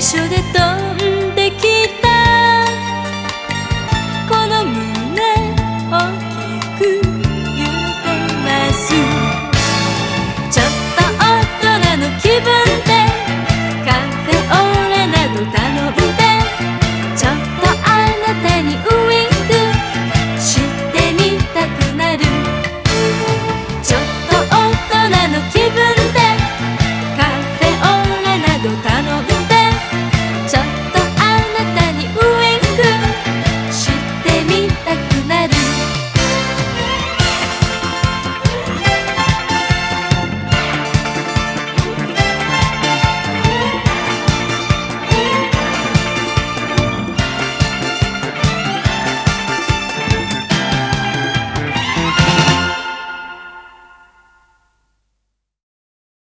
緒でと